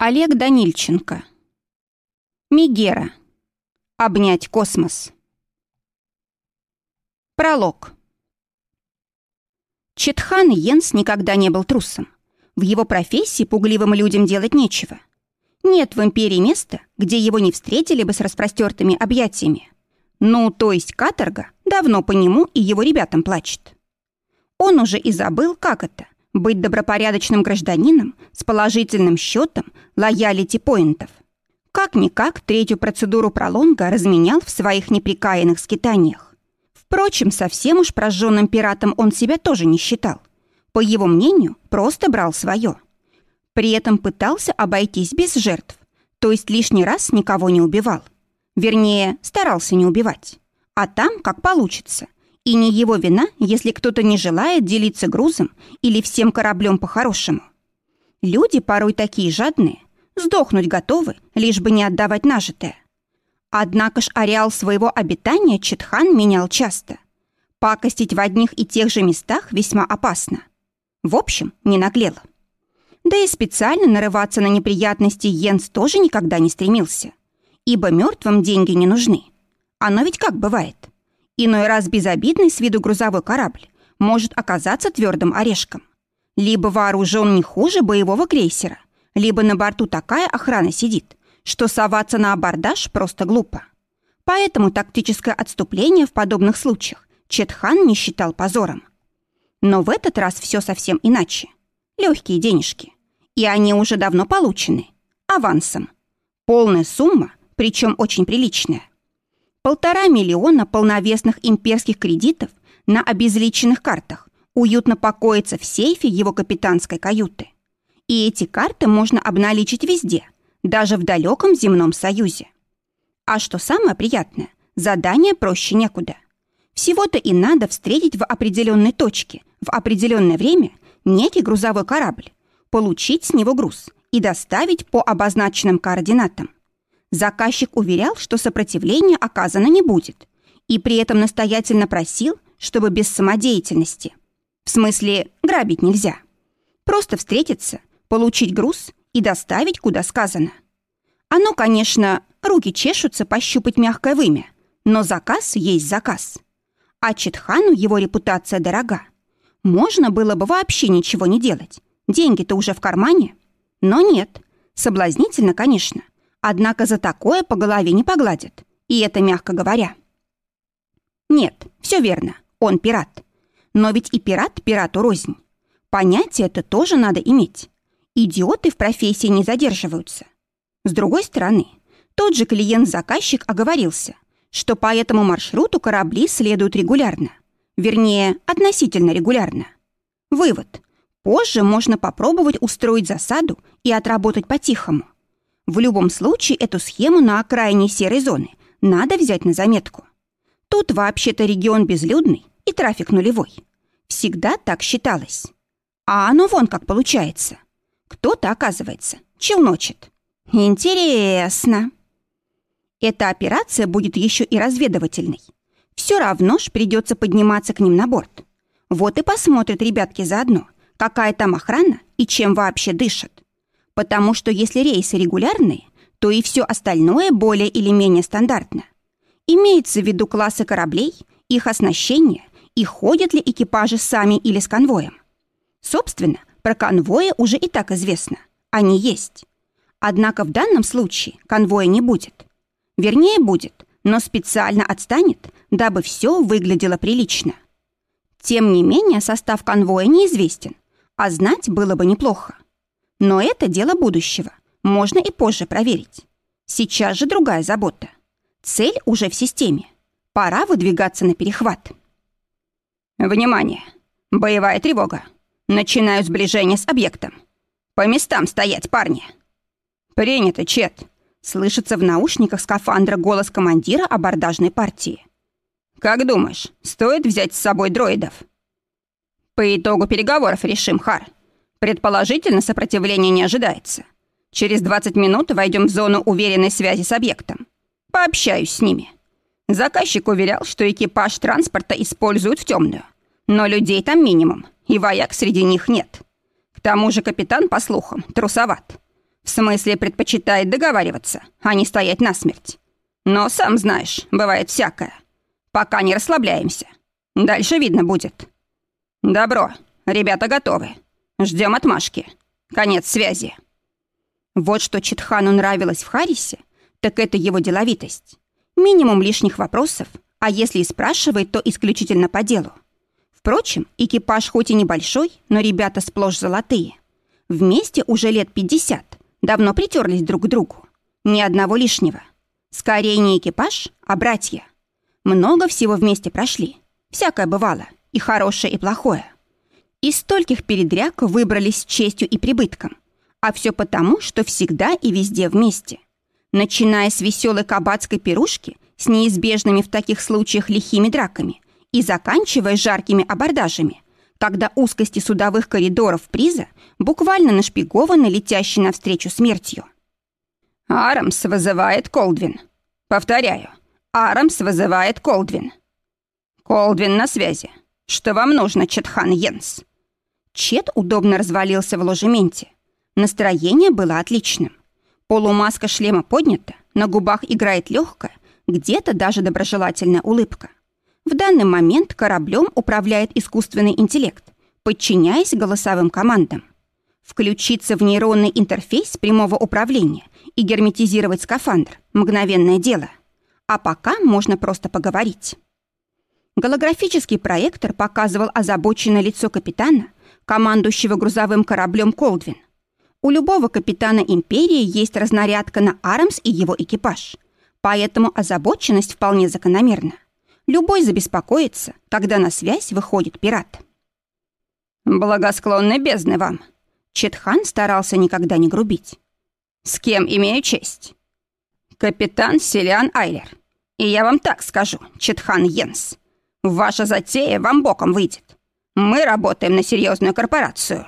Олег Данильченко. Мигера. Обнять космос. Пролог. Четхан Йенс никогда не был трусом. В его профессии пугливым людям делать нечего. Нет в империи места, где его не встретили бы с распростертыми объятиями. Ну, то есть каторга давно по нему и его ребятам плачет. Он уже и забыл, как это — быть добропорядочным гражданином с положительным счетом лоялити-поинтов. Как-никак третью процедуру пролонга разменял в своих неприкаянных скитаниях. Впрочем, совсем уж прожженным пиратом он себя тоже не считал. По его мнению, просто брал свое. При этом пытался обойтись без жертв, то есть лишний раз никого не убивал. Вернее, старался не убивать. А там, как получится – и не его вина, если кто-то не желает делиться грузом или всем кораблем по-хорошему. Люди порой такие жадные, сдохнуть готовы, лишь бы не отдавать нажитое. Однако ж ареал своего обитания Четхан менял часто. Пакостить в одних и тех же местах весьма опасно. В общем, не наглело. Да и специально нарываться на неприятности Йенс тоже никогда не стремился. Ибо мертвым деньги не нужны. Оно ведь как бывает – Иной раз безобидный с виду грузовой корабль может оказаться твердым орешком. Либо вооружен не хуже боевого крейсера, либо на борту такая охрана сидит, что соваться на абордаж просто глупо. Поэтому тактическое отступление в подобных случаях Четхан не считал позором. Но в этот раз все совсем иначе. Легкие денежки. И они уже давно получены. Авансом. Полная сумма, причем очень приличная. Полтора миллиона полновесных имперских кредитов на обезличенных картах уютно покоятся в сейфе его капитанской каюты. И эти карты можно обналичить везде, даже в далеком земном союзе. А что самое приятное, задание проще некуда. Всего-то и надо встретить в определенной точке, в определенное время некий грузовой корабль, получить с него груз и доставить по обозначенным координатам. Заказчик уверял, что сопротивления оказано не будет, и при этом настоятельно просил, чтобы без самодеятельности. В смысле, грабить нельзя. Просто встретиться, получить груз и доставить, куда сказано. Оно, конечно, руки чешутся пощупать мягкое вымя, но заказ есть заказ. А Четхану его репутация дорога. Можно было бы вообще ничего не делать. Деньги-то уже в кармане. Но нет. Соблазнительно, конечно. Однако за такое по голове не погладят. И это мягко говоря. Нет, все верно, он пират. Но ведь и пират пирату рознь. Понятие это тоже надо иметь. Идиоты в профессии не задерживаются. С другой стороны, тот же клиент-заказчик оговорился, что по этому маршруту корабли следуют регулярно. Вернее, относительно регулярно. Вывод. Позже можно попробовать устроить засаду и отработать по-тихому – в любом случае эту схему на окраине серой зоны надо взять на заметку. Тут вообще-то регион безлюдный и трафик нулевой. Всегда так считалось. А оно вон как получается. Кто-то, оказывается, челночит. Интересно. Эта операция будет еще и разведывательной. Все равно ж придется подниматься к ним на борт. Вот и посмотрят ребятки заодно, какая там охрана и чем вообще дышат потому что если рейсы регулярные, то и все остальное более или менее стандартно. Имеется в виду классы кораблей, их оснащение и ходят ли экипажи сами или с конвоем. Собственно, про конвои уже и так известно. Они есть. Однако в данном случае конвоя не будет. Вернее, будет, но специально отстанет, дабы все выглядело прилично. Тем не менее, состав конвоя неизвестен, а знать было бы неплохо. Но это дело будущего. Можно и позже проверить. Сейчас же другая забота. Цель уже в системе. Пора выдвигаться на перехват. Внимание! Боевая тревога. Начинаю сближение с объектом. По местам стоять, парни. Принято, Чет. Слышится в наушниках скафандра голос командира абордажной партии. Как думаешь, стоит взять с собой дроидов? По итогу переговоров решим, Хар. Предположительно, сопротивления не ожидается. Через 20 минут войдем в зону уверенной связи с объектом. Пообщаюсь с ними. Заказчик уверял, что экипаж транспорта используют в темную. Но людей там минимум, и вояк среди них нет. К тому же капитан, по слухам, трусоват. В смысле, предпочитает договариваться, а не стоять насмерть. Но сам знаешь, бывает всякое. Пока не расслабляемся. Дальше видно будет. Добро, ребята готовы. Ждем отмашки. Конец связи. Вот что Читхану нравилось в Харисе, так это его деловитость. Минимум лишних вопросов, а если и спрашивает, то исключительно по делу. Впрочем, экипаж хоть и небольшой, но ребята сплошь золотые. Вместе уже лет 50, давно притерлись друг к другу. Ни одного лишнего. Скорее не экипаж, а братья. Много всего вместе прошли. Всякое бывало, и хорошее, и плохое. Из стольких передряг выбрались с честью и прибытком. А все потому, что всегда и везде вместе. Начиная с веселой кабацкой пирушки с неизбежными в таких случаях лихими драками и заканчивая жаркими абордажами, когда узкости судовых коридоров приза буквально нашпигованы летящей навстречу смертью. «Арамс вызывает Колдвин. Повторяю, Арамс вызывает Колдвин. Колдвин на связи. Что вам нужно, Четхан Йенс?» Чет удобно развалился в ложементе. Настроение было отличным. Полумаска шлема поднята, на губах играет легкая, где-то даже доброжелательная улыбка. В данный момент кораблем управляет искусственный интеллект, подчиняясь голосовым командам. Включиться в нейронный интерфейс прямого управления и герметизировать скафандр – мгновенное дело. А пока можно просто поговорить. Голографический проектор показывал озабоченное лицо капитана, командующего грузовым кораблем «Колдвин». У любого капитана империи есть разнарядка на Арамс и его экипаж, поэтому озабоченность вполне закономерна. Любой забеспокоится, когда на связь выходит пират. «Благосклонной бездны вам!» Четхан старался никогда не грубить. «С кем имею честь?» «Капитан Селиан Айлер. И я вам так скажу, Четхан Йенс. Ваша затея вам боком выйдет. Мы работаем на серьезную корпорацию».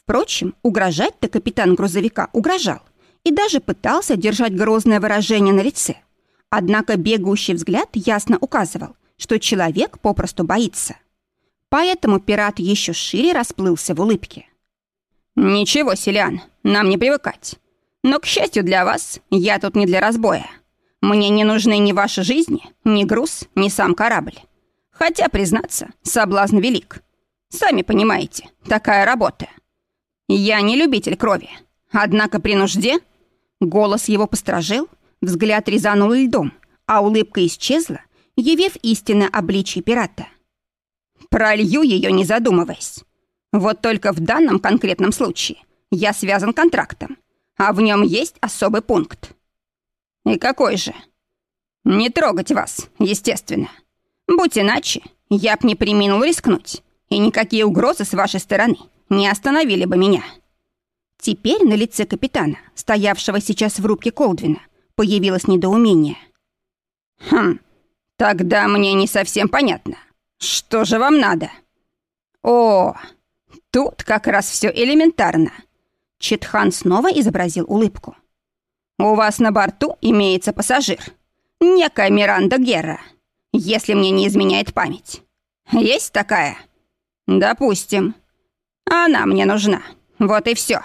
Впрочем, угрожать-то капитан грузовика угрожал и даже пытался держать грозное выражение на лице. Однако бегающий взгляд ясно указывал, что человек попросту боится. Поэтому пират еще шире расплылся в улыбке. «Ничего, Селян, нам не привыкать. Но, к счастью для вас, я тут не для разбоя. Мне не нужны ни ваши жизни, ни груз, ни сам корабль. Хотя, признаться, соблазн велик. Сами понимаете, такая работа. Я не любитель крови. Однако при нужде... Голос его постражил, взгляд резанул льдом, а улыбка исчезла, явив истинное обличье пирата. Пролью ее, не задумываясь. Вот только в данном конкретном случае я связан контрактом, а в нем есть особый пункт. И какой же? Не трогать вас, естественно. Будь иначе, я б не приминул рискнуть, и никакие угрозы с вашей стороны не остановили бы меня. Теперь на лице капитана, стоявшего сейчас в рубке Колдвина, появилось недоумение. «Хм, тогда мне не совсем понятно. Что же вам надо?» «О, тут как раз все элементарно». Читхан снова изобразил улыбку. «У вас на борту имеется пассажир. Некая Миранда Герра если мне не изменяет память. Есть такая? Допустим. Она мне нужна. Вот и все.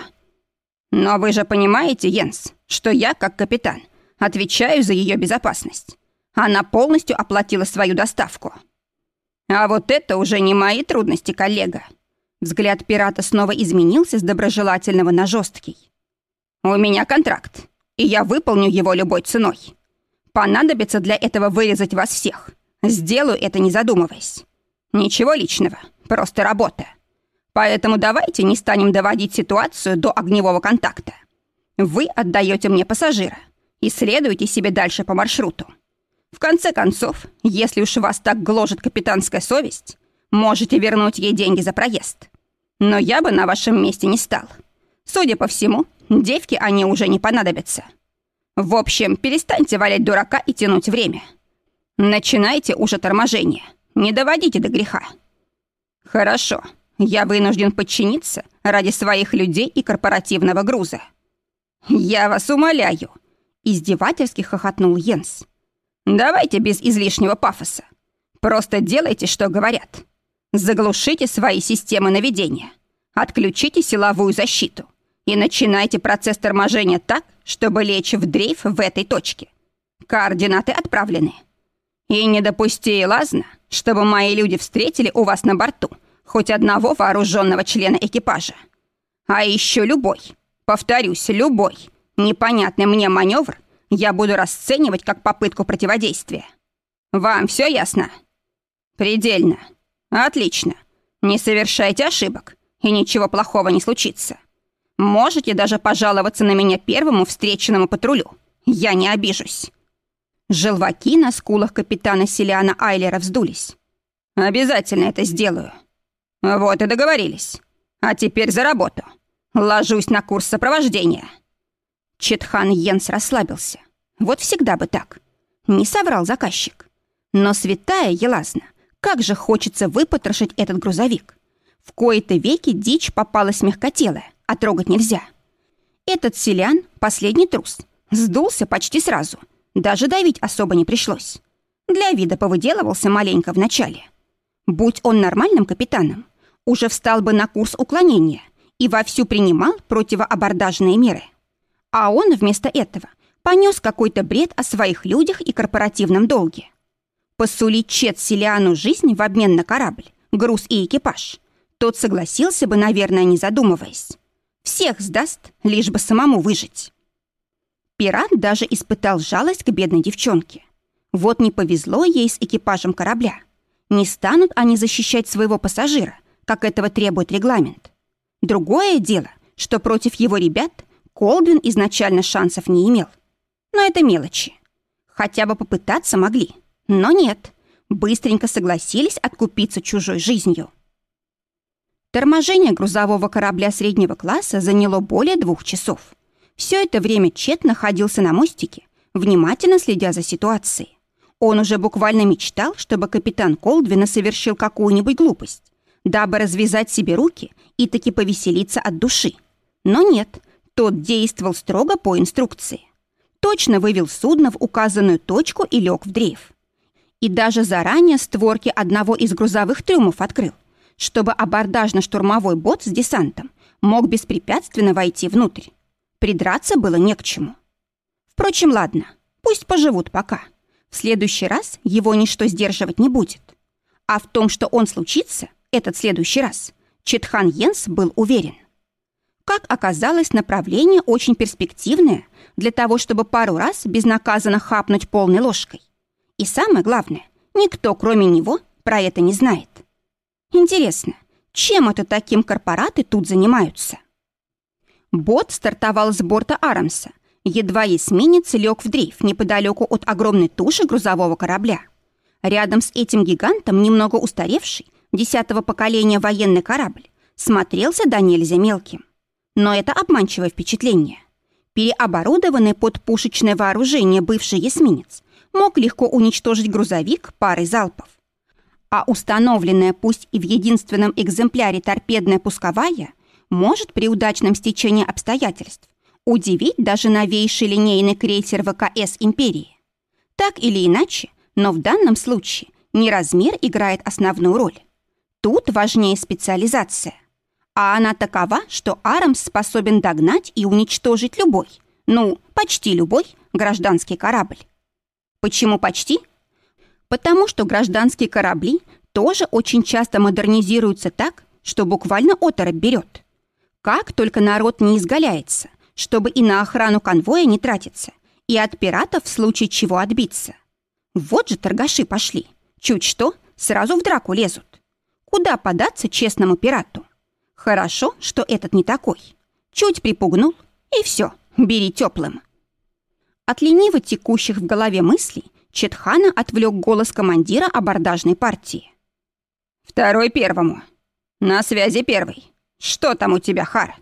Но вы же понимаете, Йенс, что я, как капитан, отвечаю за ее безопасность. Она полностью оплатила свою доставку. А вот это уже не мои трудности, коллега. Взгляд пирата снова изменился с доброжелательного на жесткий. У меня контракт, и я выполню его любой ценой. Понадобится для этого вырезать вас всех. Сделаю это, не задумываясь. Ничего личного, просто работа. Поэтому давайте не станем доводить ситуацию до огневого контакта. Вы отдаете мне пассажира и следуете себе дальше по маршруту. В конце концов, если уж вас так гложет капитанская совесть, можете вернуть ей деньги за проезд. Но я бы на вашем месте не стал. Судя по всему, девки они уже не понадобятся. В общем, перестаньте валять дурака и тянуть время. Начинайте уже торможение. Не доводите до греха. Хорошо. Я вынужден подчиниться ради своих людей и корпоративного груза. Я вас умоляю. Издевательски хохотнул Йенс. Давайте без излишнего пафоса. Просто делайте, что говорят. Заглушите свои системы наведения. Отключите силовую защиту. и начинайте процесс торможения так, чтобы лечь в дрейф в этой точке. Координаты отправлены. И не допусти, Лазна, чтобы мои люди встретили у вас на борту хоть одного вооруженного члена экипажа. А еще любой, повторюсь, любой, непонятный мне маневр я буду расценивать как попытку противодействия. Вам все ясно? Предельно. Отлично. Не совершайте ошибок, и ничего плохого не случится. Можете даже пожаловаться на меня первому встреченному патрулю. Я не обижусь. Желваки на скулах капитана Селиана Айлера вздулись. Обязательно это сделаю. Вот и договорились. А теперь за работу. Ложусь на курс сопровождения. Четхан Йенс расслабился. Вот всегда бы так. Не соврал заказчик. Но святая Елазна, как же хочется выпотрошить этот грузовик. В кои-то веки дичь попалась мягкотелая, а трогать нельзя. Этот селян — последний трус. Сдулся почти сразу. Даже давить особо не пришлось. Для вида повыделывался маленько вначале. Будь он нормальным капитаном, уже встал бы на курс уклонения и вовсю принимал противоабордажные меры. А он вместо этого понес какой-то бред о своих людях и корпоративном долге. Посулить Чет Селиану жизнь в обмен на корабль, груз и экипаж. Тот согласился бы, наверное, не задумываясь. Всех сдаст, лишь бы самому выжить. Пират даже испытал жалость к бедной девчонке. Вот не повезло ей с экипажем корабля. Не станут они защищать своего пассажира, как этого требует регламент. Другое дело, что против его ребят Колдвин изначально шансов не имел. Но это мелочи. Хотя бы попытаться могли. Но нет, быстренько согласились откупиться чужой жизнью. Торможение грузового корабля среднего класса заняло более двух часов. Все это время Чет находился на мостике, внимательно следя за ситуацией. Он уже буквально мечтал, чтобы капитан Колдвина совершил какую-нибудь глупость, дабы развязать себе руки и таки повеселиться от души. Но нет, тот действовал строго по инструкции. Точно вывел судно в указанную точку и лег в дрейф и даже заранее створки одного из грузовых трюмов открыл, чтобы абордажно-штурмовой бот с десантом мог беспрепятственно войти внутрь. Придраться было не к чему. Впрочем, ладно, пусть поживут пока. В следующий раз его ничто сдерживать не будет. А в том, что он случится, этот следующий раз, Четхан Йенс был уверен. Как оказалось, направление очень перспективное для того, чтобы пару раз безнаказанно хапнуть полной ложкой. И самое главное, никто, кроме него, про это не знает. Интересно, чем это таким корпораты тут занимаются? Бот стартовал с борта Арамса. Едва эсминец лег в дрейф неподалеку от огромной туши грузового корабля. Рядом с этим гигантом, немного устаревший, десятого поколения военный корабль, смотрелся до нельзя мелким. Но это обманчивое впечатление. Переоборудованный под пушечное вооружение бывший эсминец мог легко уничтожить грузовик парой залпов. А установленная пусть и в единственном экземпляре торпедная пусковая может при удачном стечении обстоятельств удивить даже новейший линейный крейсер ВКС «Империи». Так или иначе, но в данном случае не размер играет основную роль. Тут важнее специализация. А она такова, что Арамс способен догнать и уничтожить любой, ну, почти любой гражданский корабль. Почему почти? Потому что гражданские корабли тоже очень часто модернизируются так, что буквально оторопь берет. Как только народ не изгаляется, чтобы и на охрану конвоя не тратиться, и от пиратов в случае чего отбиться. Вот же торгаши пошли. Чуть что, сразу в драку лезут. Куда податься честному пирату? Хорошо, что этот не такой. Чуть припугнул, и все, бери теплым. От лениво текущих в голове мыслей Четхана отвлек голос командира абордажной партии. «Второй первому. На связи первый. Что там у тебя, Хар?»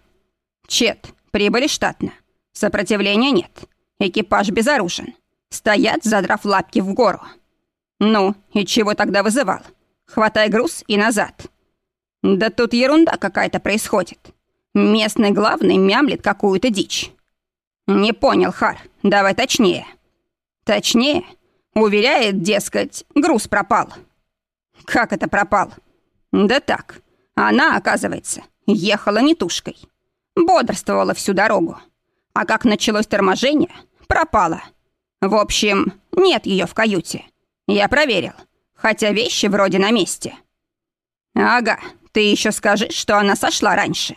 «Чет, прибыли штатно. Сопротивления нет. Экипаж безоружен. Стоят, задрав лапки в гору. Ну, и чего тогда вызывал? Хватай груз и назад». «Да тут ерунда какая-то происходит. Местный главный мямлит какую-то дичь. «Не понял, Хар. Давай точнее». «Точнее?» Уверяет, дескать, груз пропал. «Как это пропал?» «Да так. Она, оказывается, ехала не тушкой. Бодрствовала всю дорогу. А как началось торможение, пропала. В общем, нет ее в каюте. Я проверил, хотя вещи вроде на месте. Ага, ты еще скажи, что она сошла раньше.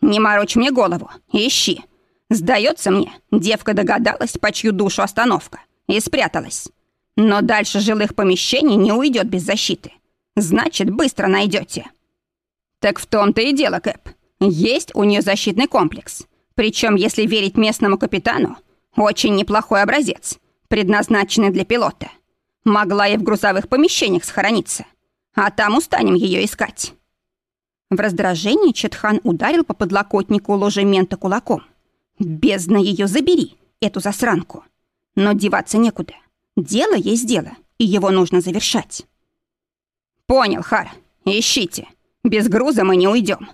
Не морочь мне голову, ищи. Сдается мне, девка догадалась, по чью душу остановка, и спряталась. Но дальше жилых помещений не уйдет без защиты. Значит, быстро найдете. Так в том-то и дело, Кэп. Есть у нее защитный комплекс. Причем, если верить местному капитану, очень неплохой образец, предназначенный для пилота. Могла и в грузовых помещениях схорониться. А там устанем ее искать. В раздражении Четхан ударил по подлокотнику ложемента кулаком. «Бездна ее забери, эту засранку!» Но деваться некуда. Дело есть дело, и его нужно завершать. «Понял, Хар. Ищите. Без груза мы не уйдем.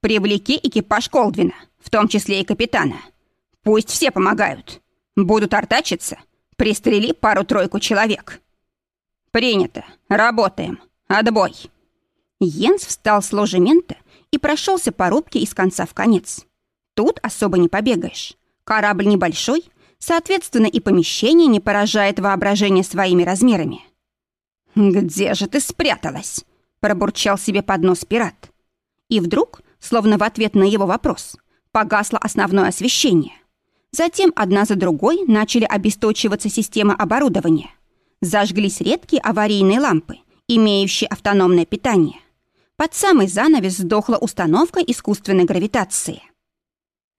Привлеки экипаж Колдвина, в том числе и капитана. Пусть все помогают. Будут артачиться. Пристрели пару-тройку человек». «Принято. Работаем. Отбой». Йенс встал с ложемента и прошелся по рубке из конца в конец. Тут особо не побегаешь. Корабль небольшой, соответственно, и помещение не поражает воображение своими размерами. «Где же ты спряталась?» — пробурчал себе под нос пират. И вдруг, словно в ответ на его вопрос, погасло основное освещение. Затем одна за другой начали обесточиваться системы оборудования. Зажглись редкие аварийные лампы, имеющие автономное питание. Под самый занавес сдохла установка искусственной гравитации.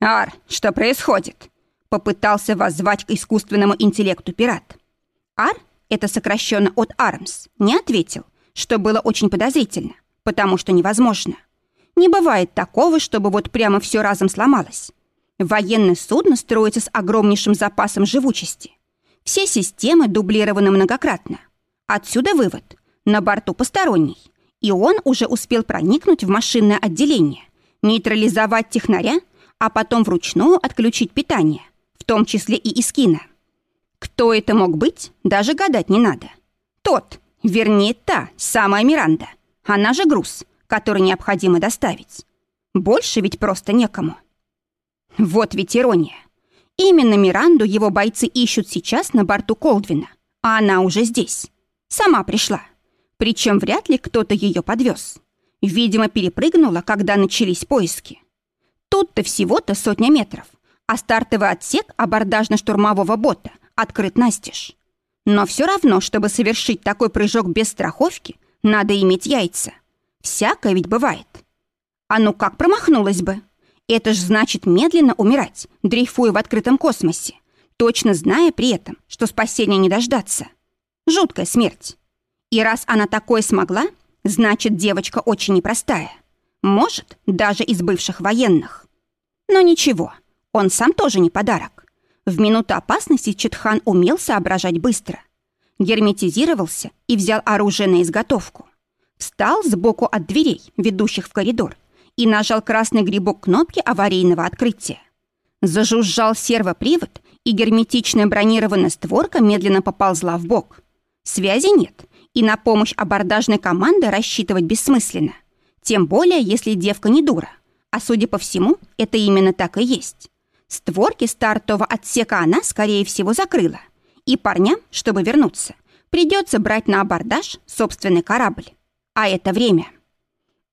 «Ар, что происходит?» Попытался воззвать к искусственному интеллекту пират. Ар, это сокращенно от Армс, не ответил, что было очень подозрительно, потому что невозможно. Не бывает такого, чтобы вот прямо все разом сломалось. Военное судно строится с огромнейшим запасом живучести. Все системы дублированы многократно. Отсюда вывод. На борту посторонний – и он уже успел проникнуть в машинное отделение, нейтрализовать технаря, а потом вручную отключить питание, том числе и Искина. Кто это мог быть, даже гадать не надо. Тот, вернее та, самая Миранда. Она же груз, который необходимо доставить. Больше ведь просто некому. Вот ведь ирония. Именно Миранду его бойцы ищут сейчас на борту Колдвина, а она уже здесь. Сама пришла. Причем вряд ли кто-то ее подвез. Видимо, перепрыгнула, когда начались поиски. Тут-то всего-то сотня метров, а стартовый отсек абордажно-штурмового бота открыт настежь. Но все равно, чтобы совершить такой прыжок без страховки, надо иметь яйца. Всякое ведь бывает. А ну как промахнулась бы? Это ж значит медленно умирать, дрейфуя в открытом космосе, точно зная при этом, что спасения не дождаться. Жуткая смерть. И раз она такое смогла, значит, девочка очень непростая. Может, даже из бывших военных. Но ничего, он сам тоже не подарок. В минуту опасности Четхан умел соображать быстро. Герметизировался и взял оружие на изготовку. Встал сбоку от дверей, ведущих в коридор, и нажал красный грибок кнопки аварийного открытия. Зажужжал сервопривод, и герметичная бронированная створка медленно поползла в бок. Связи нет, и на помощь абордажной команды рассчитывать бессмысленно. Тем более, если девка не дура. А судя по всему, это именно так и есть. Створки стартового отсека она, скорее всего, закрыла. И парням, чтобы вернуться, придется брать на абордаж собственный корабль. А это время.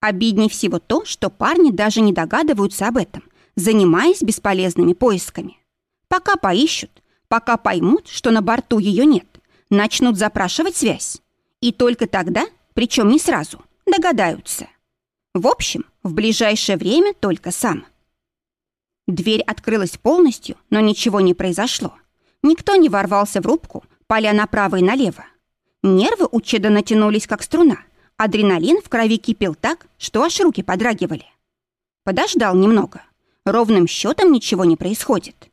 Обиднее всего то, что парни даже не догадываются об этом, занимаясь бесполезными поисками. Пока поищут, пока поймут, что на борту ее нет, начнут запрашивать связь. И только тогда, причем не сразу, догадаются. В общем, в ближайшее время только сам. Дверь открылась полностью, но ничего не произошло. Никто не ворвался в рубку, поля направо и налево. Нервы у Чеда натянулись, как струна. Адреналин в крови кипел так, что аж руки подрагивали. Подождал немного. Ровным счетом ничего не происходит.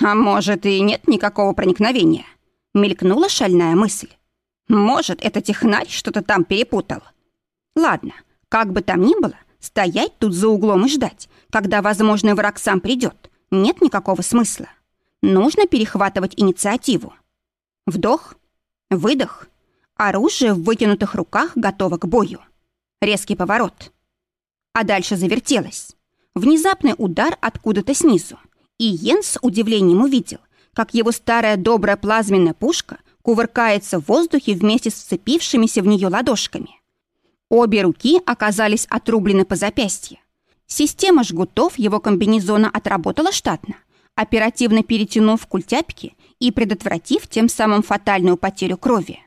«А может, и нет никакого проникновения?» Мелькнула шальная мысль. Может, это технарь что-то там перепутал. Ладно, как бы там ни было, стоять тут за углом и ждать, когда возможный враг сам придет, нет никакого смысла. Нужно перехватывать инициативу. Вдох, выдох. Оружие в вытянутых руках готово к бою. Резкий поворот. А дальше завертелось. Внезапный удар откуда-то снизу. И Йенс с удивлением увидел, как его старая добрая плазменная пушка кувыркается в воздухе вместе с вцепившимися в нее ладошками. Обе руки оказались отрублены по запястье. Система жгутов его комбинезона отработала штатно, оперативно перетянув культяпки и предотвратив тем самым фатальную потерю крови.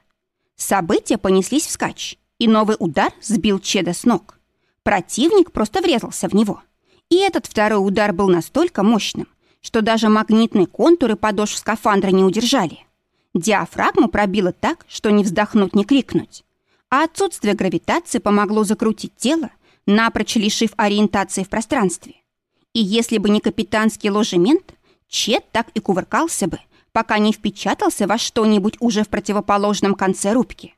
События понеслись вскачь, и новый удар сбил Чеда с ног. Противник просто врезался в него. И этот второй удар был настолько мощным, что даже магнитные контуры подошв скафандра не удержали. Диафрагму пробило так, что не вздохнуть, не крикнуть. А отсутствие гравитации помогло закрутить тело, напрочь лишив ориентации в пространстве. И если бы не капитанский ложемент, Чет так и кувыркался бы, пока не впечатался во что-нибудь уже в противоположном конце рубки.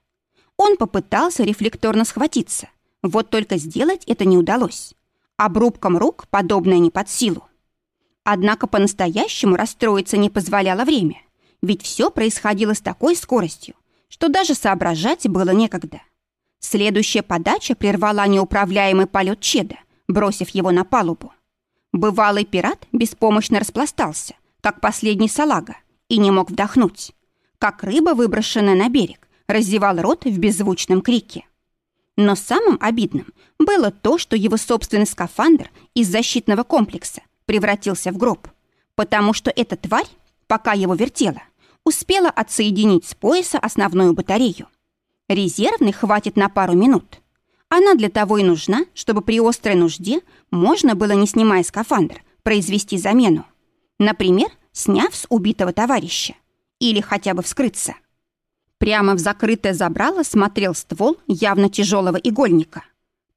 Он попытался рефлекторно схватиться, вот только сделать это не удалось. Обрубком рук подобное не под силу. Однако по-настоящему расстроиться не позволяло время, ведь все происходило с такой скоростью, что даже соображать было некогда. Следующая подача прервала неуправляемый полет Чеда, бросив его на палубу. Бывалый пират беспомощно распластался, как последний салага, и не мог вдохнуть. Как рыба, выброшенная на берег, раздевал рот в беззвучном крике. Но самым обидным было то, что его собственный скафандр из защитного комплекса превратился в гроб, потому что эта тварь, пока его вертела, успела отсоединить с пояса основную батарею. Резервный хватит на пару минут. Она для того и нужна, чтобы при острой нужде можно было, не снимая скафандр, произвести замену. Например, сняв с убитого товарища. Или хотя бы вскрыться. Прямо в закрытое забрало смотрел ствол явно тяжелого игольника.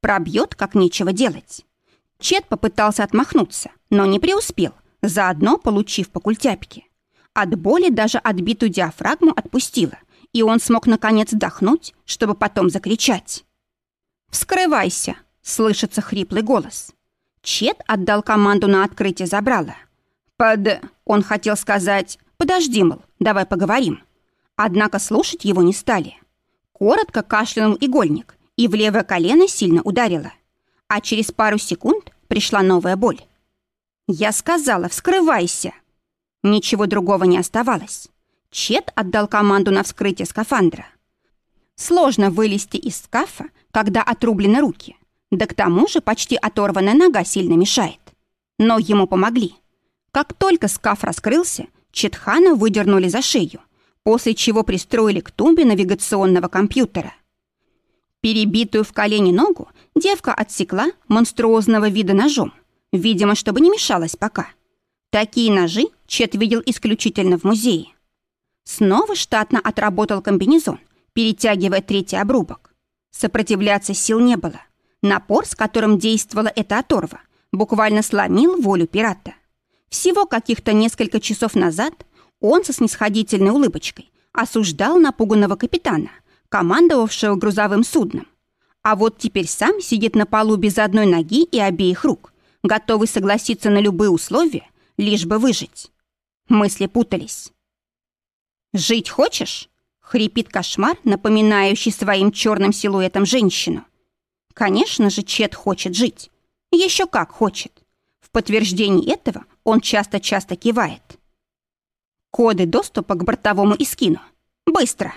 Пробьет, как нечего делать. Чет попытался отмахнуться, но не преуспел, заодно получив по культяпке. От боли даже отбитую диафрагму отпустила, и он смог наконец вдохнуть, чтобы потом закричать. «Вскрывайся!» — слышится хриплый голос. Чет отдал команду на открытие забрала. «Под...» — он хотел сказать. «Подожди, мол, давай поговорим». Однако слушать его не стали. Коротко кашлянул игольник, и в левое колено сильно ударило. А через пару секунд пришла новая боль. «Я сказала, вскрывайся!» Ничего другого не оставалось. Чет отдал команду на вскрытие скафандра. Сложно вылезти из скафа, когда отрублены руки. Да к тому же почти оторванная нога сильно мешает. Но ему помогли. Как только скаф раскрылся, Четхана выдернули за шею, после чего пристроили к тумбе навигационного компьютера. Перебитую в колени ногу девка отсекла монструозного вида ножом, видимо, чтобы не мешалась пока. Такие ножи Чет видел исключительно в музее. Снова штатно отработал комбинезон, перетягивая третий обрубок. Сопротивляться сил не было. Напор, с которым действовала эта оторва, буквально сломил волю пирата. Всего каких-то несколько часов назад он со снисходительной улыбочкой осуждал напуганного капитана, командовавшего грузовым судном. А вот теперь сам сидит на полу без одной ноги и обеих рук, готовый согласиться на любые условия, лишь бы выжить. Мысли путались. «Жить хочешь?» — хрипит кошмар, напоминающий своим черным силуэтом женщину. Конечно же, Чет хочет жить. Еще как хочет. В подтверждении этого он часто-часто кивает. Коды доступа к бортовому искину. Быстро!